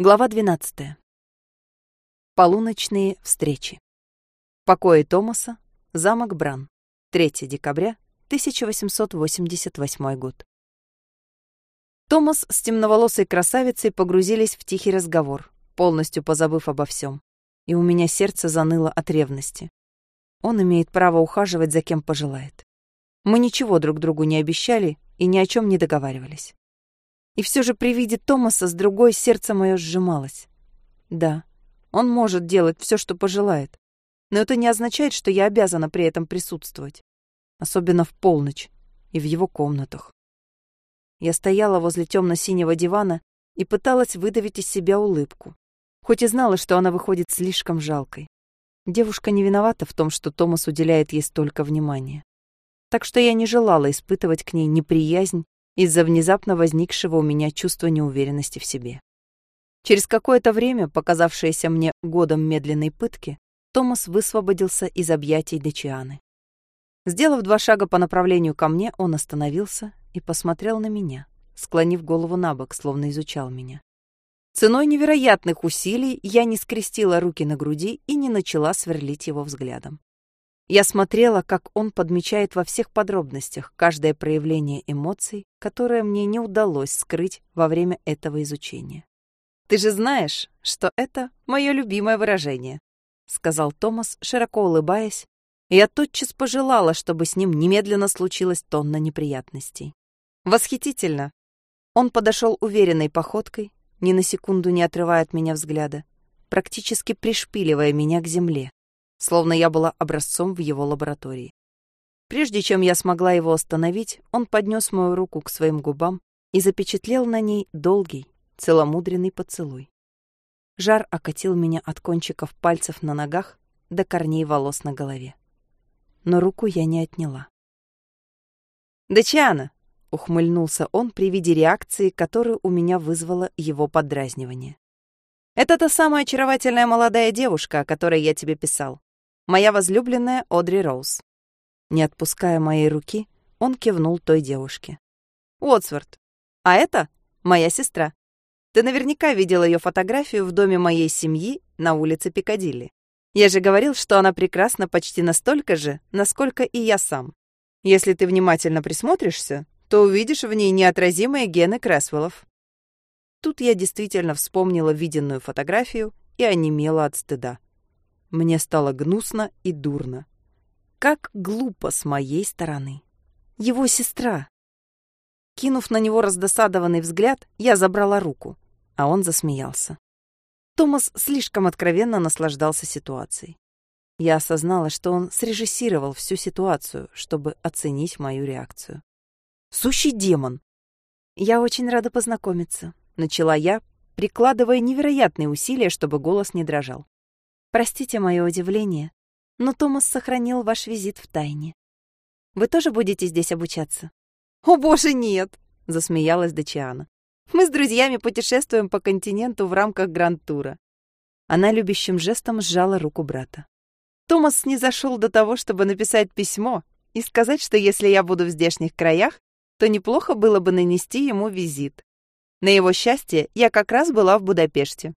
Глава 12. Полуночные встречи. Покои Томаса, замок Бран. 3 декабря 1888 год. Томас с темноволосой красавицей погрузились в тихий разговор, полностью позабыв обо всем. И у меня сердце заныло от ревности. Он имеет право ухаживать за кем пожелает. Мы ничего друг другу не обещали и ни о чем не договаривались. И все же при виде Томаса с другой сердце мое сжималось. Да, он может делать все, что пожелает, но это не означает, что я обязана при этом присутствовать. Особенно в полночь и в его комнатах. Я стояла возле темно-синего дивана и пыталась выдавить из себя улыбку, хоть и знала, что она выходит слишком жалкой. Девушка не виновата в том, что Томас уделяет ей столько внимания. Так что я не желала испытывать к ней неприязнь из-за внезапно возникшего у меня чувства неуверенности в себе. Через какое-то время, показавшееся мне годом медленной пытки, Томас высвободился из объятий Дечианы. Сделав два шага по направлению ко мне, он остановился и посмотрел на меня, склонив голову на бок, словно изучал меня. Ценой невероятных усилий я не скрестила руки на груди и не начала сверлить его взглядом. Я смотрела, как он подмечает во всех подробностях каждое проявление эмоций, которое мне не удалось скрыть во время этого изучения. «Ты же знаешь, что это мое любимое выражение», — сказал Томас, широко улыбаясь, и я тотчас пожелала, чтобы с ним немедленно случилась тонна неприятностей. «Восхитительно!» Он подошел уверенной походкой, ни на секунду не отрывая от меня взгляда, практически пришпиливая меня к земле словно я была образцом в его лаборатории. Прежде чем я смогла его остановить, он поднес мою руку к своим губам и запечатлел на ней долгий, целомудренный поцелуй. Жар окатил меня от кончиков пальцев на ногах до корней волос на голове. Но руку я не отняла. «Дачиана!» — ухмыльнулся он при виде реакции, которую у меня вызвало его подразнивание. «Это та самая очаровательная молодая девушка, о которой я тебе писал. Моя возлюбленная Одри Роуз. Не отпуская моей руки, он кивнул той девушке. Уотсворт. А это моя сестра. Ты наверняка видел ее фотографию в доме моей семьи на улице Пикадилли. Я же говорил, что она прекрасна почти настолько же, насколько и я сам. Если ты внимательно присмотришься, то увидишь в ней неотразимые гены Кресвеллов. Тут я действительно вспомнила виденную фотографию и онемела от стыда. Мне стало гнусно и дурно. Как глупо с моей стороны. Его сестра. Кинув на него раздосадованный взгляд, я забрала руку, а он засмеялся. Томас слишком откровенно наслаждался ситуацией. Я осознала, что он срежиссировал всю ситуацию, чтобы оценить мою реакцию. Сущий демон! Я очень рада познакомиться, начала я, прикладывая невероятные усилия, чтобы голос не дрожал. Простите мое удивление, но Томас сохранил ваш визит в тайне. Вы тоже будете здесь обучаться? О, боже, нет, засмеялась Дачиана. Мы с друзьями путешествуем по континенту в рамках гранд-тура. Она любящим жестом сжала руку брата. Томас не зашел до того, чтобы написать письмо и сказать, что если я буду в здешних краях, то неплохо было бы нанести ему визит. На его счастье, я как раз была в Будапеште.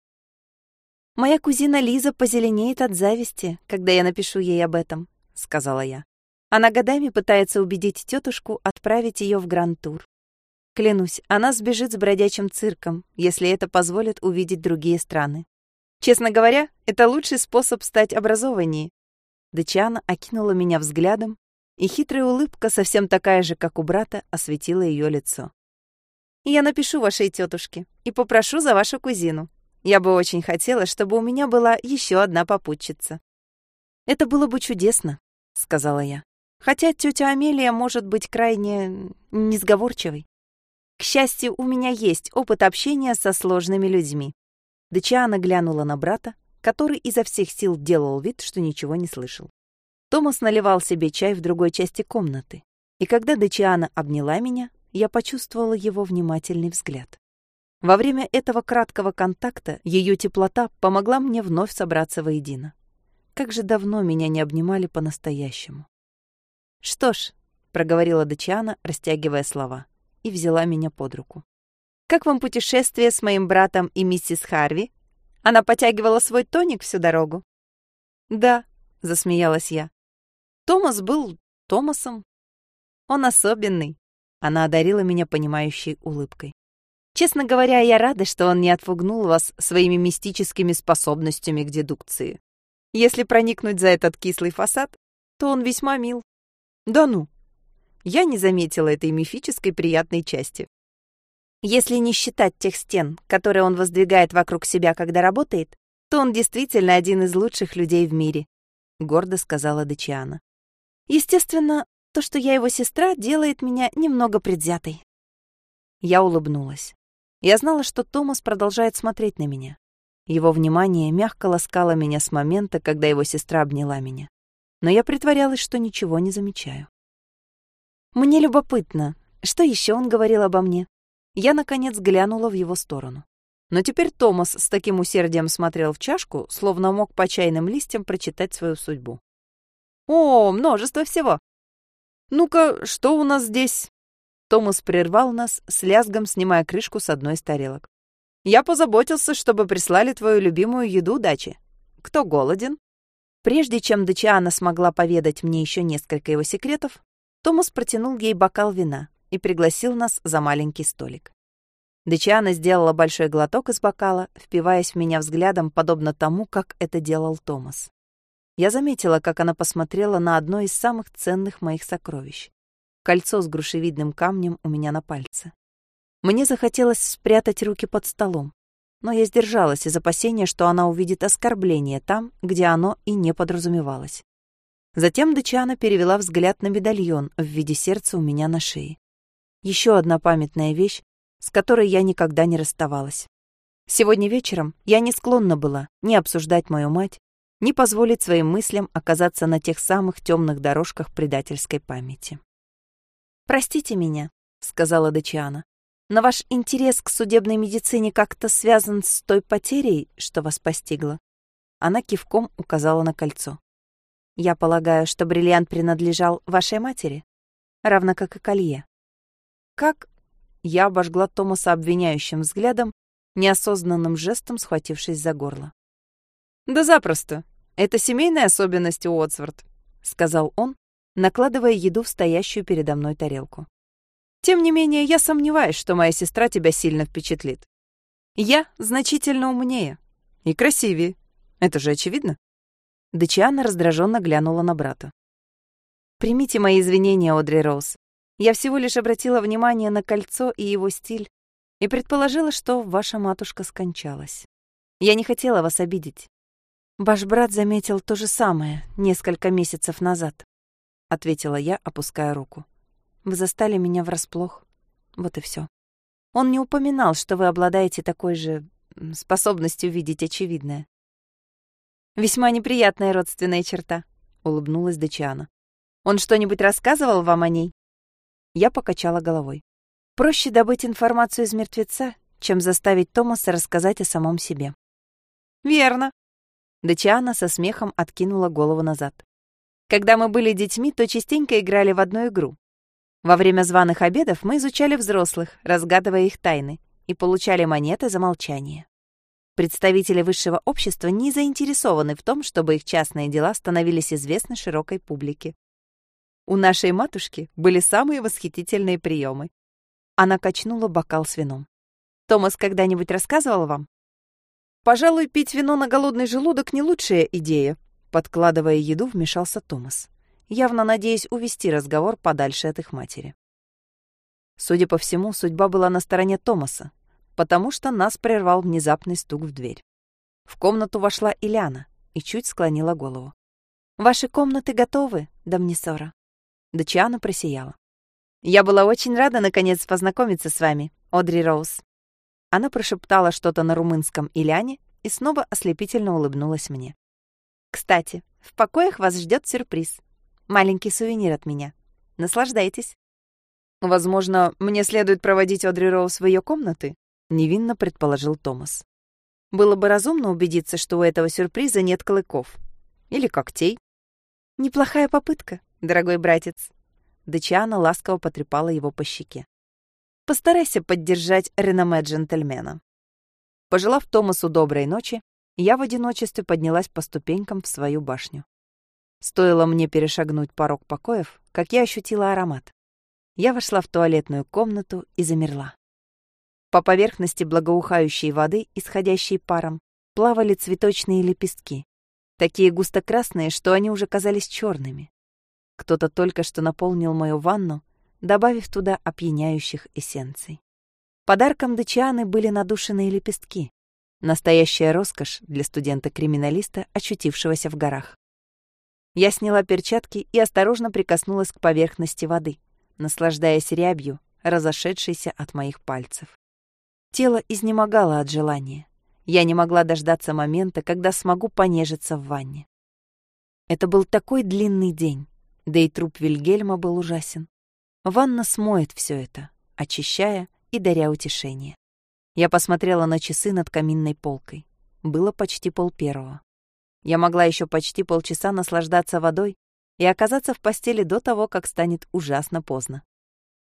«Моя кузина Лиза позеленеет от зависти, когда я напишу ей об этом», — сказала я. Она годами пытается убедить тетушку отправить ее в гранд-тур. Клянусь, она сбежит с бродячим цирком, если это позволит увидеть другие страны. Честно говоря, это лучший способ стать образованнее. Дачиана окинула меня взглядом, и хитрая улыбка, совсем такая же, как у брата, осветила ее лицо. «Я напишу вашей тетушке и попрошу за вашу кузину. Я бы очень хотела, чтобы у меня была еще одна попутчица. Это было бы чудесно, сказала я. Хотя тетя Амелия может быть крайне несговорчивой. К счастью, у меня есть опыт общения со сложными людьми. Дачиана глянула на брата, который изо всех сил делал вид, что ничего не слышал. Томас наливал себе чай в другой части комнаты, и когда Дачиана обняла меня, я почувствовала его внимательный взгляд. Во время этого краткого контакта ее теплота помогла мне вновь собраться воедино. Как же давно меня не обнимали по-настоящему. «Что ж», — проговорила Дачиана, растягивая слова, и взяла меня под руку. Как вам путешествие с моим братом и миссис Харви? Она потягивала свой тоник всю дорогу?» «Да», — засмеялась я. «Томас был Томасом. Он особенный». Она одарила меня понимающей улыбкой. «Честно говоря, я рада, что он не отпугнул вас своими мистическими способностями к дедукции. Если проникнуть за этот кислый фасад, то он весьма мил. Да ну. Я не заметила этой мифической приятной части. Если не считать тех стен, которые он воздвигает вокруг себя, когда работает, то он действительно один из лучших людей в мире, гордо сказала Дачиана. Естественно, то, что я его сестра, делает меня немного предвзятой. Я улыбнулась. Я знала, что Томас продолжает смотреть на меня. Его внимание мягко ласкало меня с момента, когда его сестра обняла меня. Но я притворялась, что ничего не замечаю. Мне любопытно, что еще он говорил обо мне. Я, наконец, глянула в его сторону. Но теперь Томас с таким усердием смотрел в чашку, словно мог по чайным листьям прочитать свою судьбу. «О, множество всего!» «Ну-ка, что у нас здесь?» Томас прервал нас, с лязгом снимая крышку с одной из тарелок. Я позаботился, чтобы прислали твою любимую еду дачи. Кто голоден?» Прежде чем Дачиана смогла поведать мне еще несколько его секретов, Томас протянул ей бокал вина и пригласил нас за маленький столик. Дачиана сделала большой глоток из бокала, впиваясь в меня взглядом, подобно тому, как это делал Томас. Я заметила, как она посмотрела на одно из самых ценных моих сокровищ — кольцо с грушевидным камнем у меня на пальце. Мне захотелось спрятать руки под столом, но я сдержалась из опасения, что она увидит оскорбление там, где оно и не подразумевалось. Затем Дычана перевела взгляд на медальон в виде сердца у меня на шее. Еще одна памятная вещь, с которой я никогда не расставалась. Сегодня вечером я не склонна была ни обсуждать мою мать, ни позволить своим мыслям оказаться на тех самых темных дорожках предательской памяти. «Простите меня», — сказала Дачиана. Но ваш интерес к судебной медицине как-то связан с той потерей, что вас постигла. Она кивком указала на кольцо. Я полагаю, что бриллиант принадлежал вашей матери, равно как и колье. Как? Я обожгла Томаса обвиняющим взглядом, неосознанным жестом схватившись за горло. «Да запросто. Это семейная особенность Уотсворт», — сказал он, накладывая еду в стоящую передо мной тарелку. Тем не менее, я сомневаюсь, что моя сестра тебя сильно впечатлит. Я значительно умнее и красивее. Это же очевидно. Дачиана раздраженно глянула на брата. «Примите мои извинения, Одри Роуз. Я всего лишь обратила внимание на кольцо и его стиль и предположила, что ваша матушка скончалась. Я не хотела вас обидеть. Ваш брат заметил то же самое несколько месяцев назад», — ответила я, опуская руку. Вы застали меня врасплох. Вот и все. Он не упоминал, что вы обладаете такой же способностью видеть очевидное. Весьма неприятная родственная черта, улыбнулась Дачиана. Он что-нибудь рассказывал вам о ней? Я покачала головой. Проще добыть информацию из мертвеца, чем заставить Томаса рассказать о самом себе. Верно. Дачиана со смехом откинула голову назад. Когда мы были детьми, то частенько играли в одну игру. Во время званых обедов мы изучали взрослых, разгадывая их тайны, и получали монеты за молчание. Представители высшего общества не заинтересованы в том, чтобы их частные дела становились известны широкой публике. У нашей матушки были самые восхитительные приемы. Она качнула бокал с вином. «Томас когда-нибудь рассказывал вам?» «Пожалуй, пить вино на голодный желудок — не лучшая идея», — подкладывая еду, вмешался Томас явно надеясь увести разговор подальше от их матери. Судя по всему, судьба была на стороне Томаса, потому что нас прервал внезапный стук в дверь. В комнату вошла Ильяна и чуть склонила голову. «Ваши комнаты готовы, Дамнисора?» Дачиана просияла. «Я была очень рада, наконец, познакомиться с вами, Одри Роуз». Она прошептала что-то на румынском Ильяне и снова ослепительно улыбнулась мне. «Кстати, в покоях вас ждет сюрприз. Маленький сувенир от меня. Наслаждайтесь. Возможно, мне следует проводить Одри Роуз в ее комнаты, невинно предположил Томас. Было бы разумно убедиться, что у этого сюрприза нет клыков или когтей. Неплохая попытка, дорогой братец. Дачиана ласково потрепала его по щеке. Постарайся поддержать реноме джентльмена. Пожелав Томасу доброй ночи, я в одиночестве поднялась по ступенькам в свою башню. Стоило мне перешагнуть порог покоев, как я ощутила аромат. Я вошла в туалетную комнату и замерла. По поверхности благоухающей воды, исходящей паром, плавали цветочные лепестки, такие густо-красные, что они уже казались черными. Кто-то только что наполнил мою ванну, добавив туда опьяняющих эссенций. Подарком Дачианы были надушенные лепестки. Настоящая роскошь для студента-криминалиста, очутившегося в горах. Я сняла перчатки и осторожно прикоснулась к поверхности воды, наслаждаясь рябью, разошедшейся от моих пальцев. Тело изнемогало от желания. Я не могла дождаться момента, когда смогу понежиться в ванне. Это был такой длинный день, да и труп Вильгельма был ужасен. Ванна смоет все это, очищая и даря утешение. Я посмотрела на часы над каминной полкой. Было почти пол первого. Я могла еще почти полчаса наслаждаться водой и оказаться в постели до того, как станет ужасно поздно.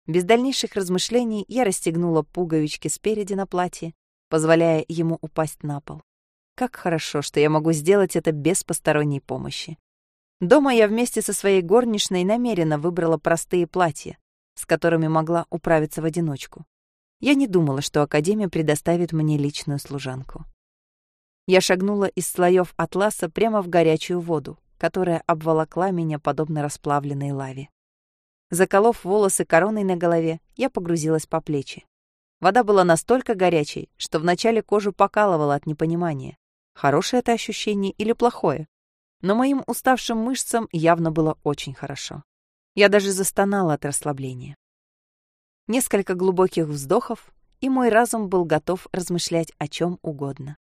Без дальнейших размышлений я расстегнула пуговички спереди на платье, позволяя ему упасть на пол. Как хорошо, что я могу сделать это без посторонней помощи. Дома я вместе со своей горничной намеренно выбрала простые платья, с которыми могла управиться в одиночку. Я не думала, что Академия предоставит мне личную служанку. Я шагнула из слоев атласа прямо в горячую воду, которая обволокла меня подобно расплавленной лаве. Заколов волосы короной на голове, я погрузилась по плечи. Вода была настолько горячей, что вначале кожу покалывала от непонимания, хорошее это ощущение или плохое. Но моим уставшим мышцам явно было очень хорошо. Я даже застонала от расслабления. Несколько глубоких вздохов, и мой разум был готов размышлять о чем угодно.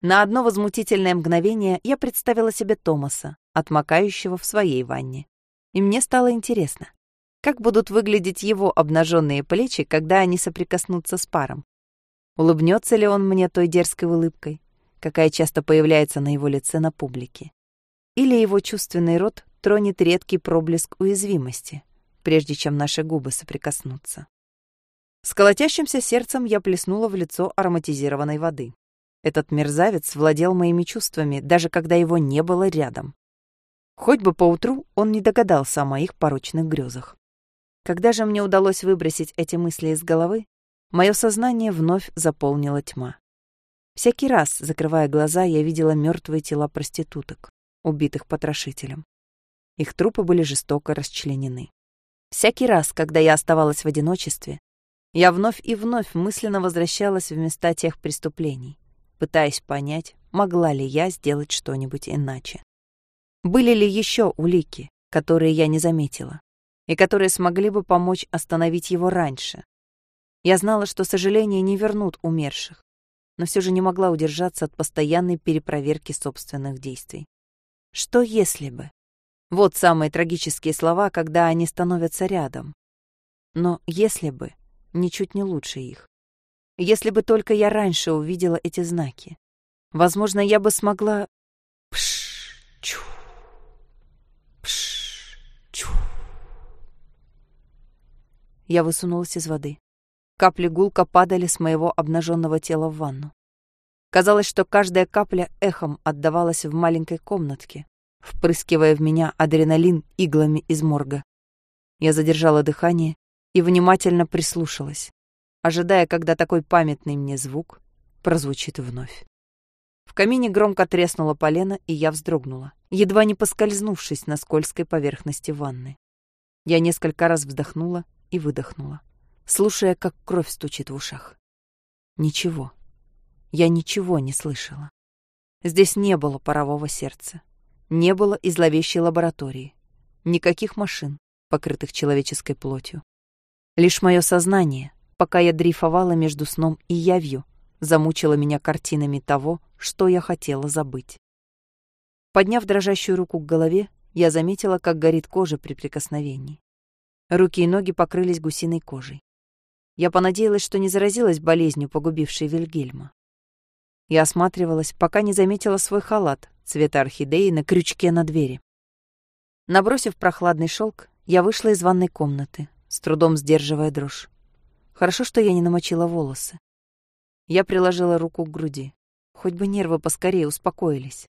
На одно возмутительное мгновение я представила себе Томаса, отмокающего в своей ванне. И мне стало интересно, как будут выглядеть его обнаженные плечи, когда они соприкоснутся с паром. Улыбнется ли он мне той дерзкой улыбкой, какая часто появляется на его лице на публике? Или его чувственный рот тронет редкий проблеск уязвимости, прежде чем наши губы соприкоснутся. С колотящимся сердцем я плеснула в лицо ароматизированной воды. Этот мерзавец владел моими чувствами, даже когда его не было рядом. Хоть бы поутру он не догадался о моих порочных грезах. Когда же мне удалось выбросить эти мысли из головы, мое сознание вновь заполнила тьма. Всякий раз, закрывая глаза, я видела мертвые тела проституток, убитых потрошителем. Их трупы были жестоко расчленены. Всякий раз, когда я оставалась в одиночестве, я вновь и вновь мысленно возвращалась в места тех преступлений, пытаясь понять, могла ли я сделать что-нибудь иначе. Были ли еще улики, которые я не заметила, и которые смогли бы помочь остановить его раньше? Я знала, что сожаления не вернут умерших, но все же не могла удержаться от постоянной перепроверки собственных действий. Что если бы? Вот самые трагические слова, когда они становятся рядом. Но если бы, ничуть не лучше их. Если бы только я раньше увидела эти знаки, возможно, я бы смогла... Пш, чу, пш, чу. Я высунулась из воды. Капли гулко падали с моего обнаженного тела в ванну. Казалось, что каждая капля эхом отдавалась в маленькой комнатке, впрыскивая в меня адреналин иглами из морга. Я задержала дыхание и внимательно прислушалась, ожидая, когда такой памятный мне звук прозвучит вновь. В камине громко треснуло полено, и я вздрогнула, едва не поскользнувшись на скользкой поверхности ванны. Я несколько раз вздохнула и выдохнула, слушая, как кровь стучит в ушах. Ничего. Я ничего не слышала. Здесь не было парового сердца. Не было и зловещей лаборатории. Никаких машин, покрытых человеческой плотью. Лишь мое сознание, пока я дрейфовала между сном и явью, замучило меня картинами того, что я хотела забыть. Подняв дрожащую руку к голове, я заметила, как горит кожа при прикосновении. Руки и ноги покрылись гусиной кожей. Я понадеялась, что не заразилась болезнью, погубившей Вильгельма. Я осматривалась, пока не заметила свой халат цвета орхидеи на крючке на двери. Набросив прохладный шелк, я вышла из ванной комнаты, с трудом сдерживая дрожь. Хорошо, что я не намочила волосы. Я приложила руку к груди. Хоть бы нервы поскорее успокоились.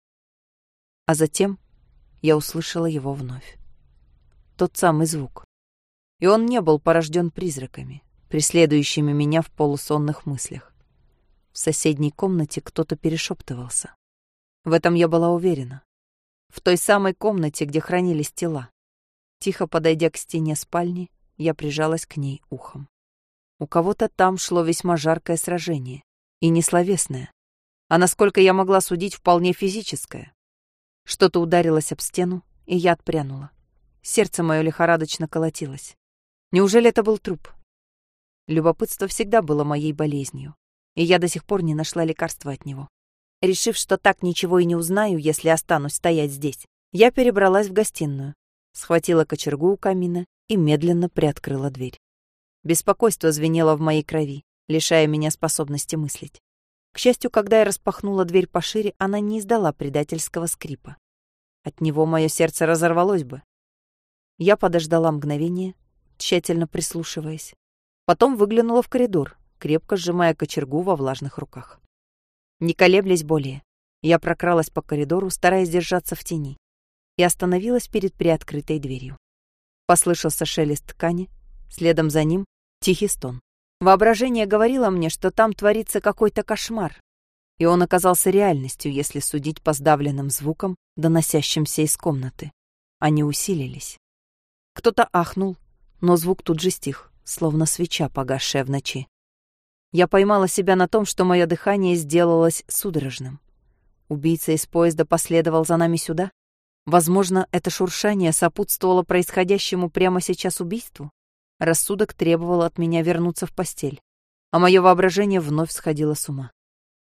А затем я услышала его вновь. Тот самый звук. И он не был порожден призраками, преследующими меня в полусонных мыслях. В соседней комнате кто-то перешептывался. В этом я была уверена. В той самой комнате, где хранились тела. Тихо подойдя к стене спальни, я прижалась к ней ухом. У кого-то там шло весьма жаркое сражение. И не словесное. А насколько я могла судить, вполне физическое. Что-то ударилось об стену, и я отпрянула. Сердце мое лихорадочно колотилось. Неужели это был труп? Любопытство всегда было моей болезнью и я до сих пор не нашла лекарства от него. Решив, что так ничего и не узнаю, если останусь стоять здесь, я перебралась в гостиную, схватила кочергу у камина и медленно приоткрыла дверь. Беспокойство звенело в моей крови, лишая меня способности мыслить. К счастью, когда я распахнула дверь пошире, она не издала предательского скрипа. От него мое сердце разорвалось бы. Я подождала мгновение, тщательно прислушиваясь. Потом выглянула в коридор, крепко сжимая кочергу во влажных руках. Не колеблясь более, я прокралась по коридору, стараясь держаться в тени, и остановилась перед приоткрытой дверью. Послышался шелест ткани, следом за ним тихий стон. Воображение говорило мне, что там творится какой-то кошмар, и он оказался реальностью, если судить по сдавленным звукам, доносящимся из комнаты. Они усилились. Кто-то ахнул, но звук тут же стих, словно свеча, погасшая в ночи. Я поймала себя на том, что мое дыхание сделалось судорожным. Убийца из поезда последовал за нами сюда? Возможно, это шуршание сопутствовало происходящему прямо сейчас убийству? Рассудок требовал от меня вернуться в постель, а мое воображение вновь сходило с ума.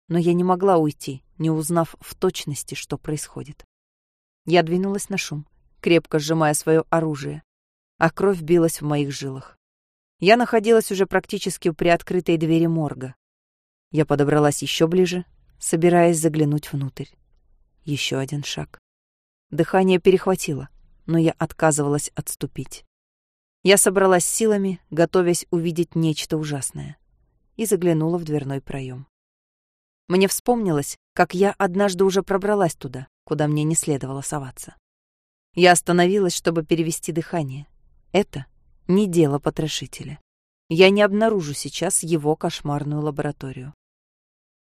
Но я не могла уйти, не узнав в точности, что происходит. Я двинулась на шум, крепко сжимая свое оружие, а кровь билась в моих жилах. Я находилась уже практически у приоткрытой двери морга. Я подобралась еще ближе, собираясь заглянуть внутрь. Еще один шаг. Дыхание перехватило, но я отказывалась отступить. Я собралась силами, готовясь увидеть нечто ужасное, и заглянула в дверной проем. Мне вспомнилось, как я однажды уже пробралась туда, куда мне не следовало соваться. Я остановилась, чтобы перевести дыхание. Это не дело потрошителя. Я не обнаружу сейчас его кошмарную лабораторию.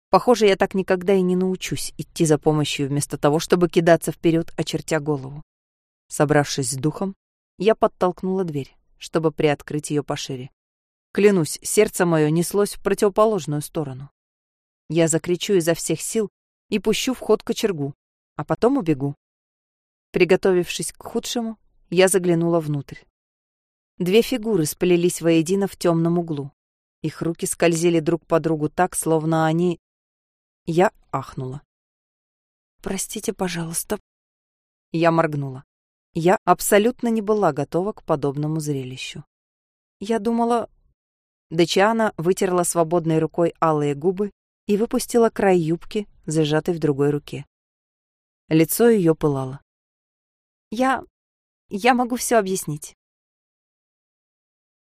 Похоже, я так никогда и не научусь идти за помощью вместо того, чтобы кидаться вперед, очертя голову. Собравшись с духом, я подтолкнула дверь, чтобы приоткрыть ее пошире. Клянусь, сердце мое неслось в противоположную сторону. Я закричу изо всех сил и пущу в ход кочергу, а потом убегу. Приготовившись к худшему, я заглянула внутрь. Две фигуры сплелись воедино в темном углу. Их руки скользили друг по другу так, словно они... Я ахнула. «Простите, пожалуйста». Я моргнула. Я абсолютно не была готова к подобному зрелищу. Я думала... Дачиана вытерла свободной рукой алые губы и выпустила край юбки, зажатой в другой руке. Лицо ее пылало. «Я... я могу все объяснить.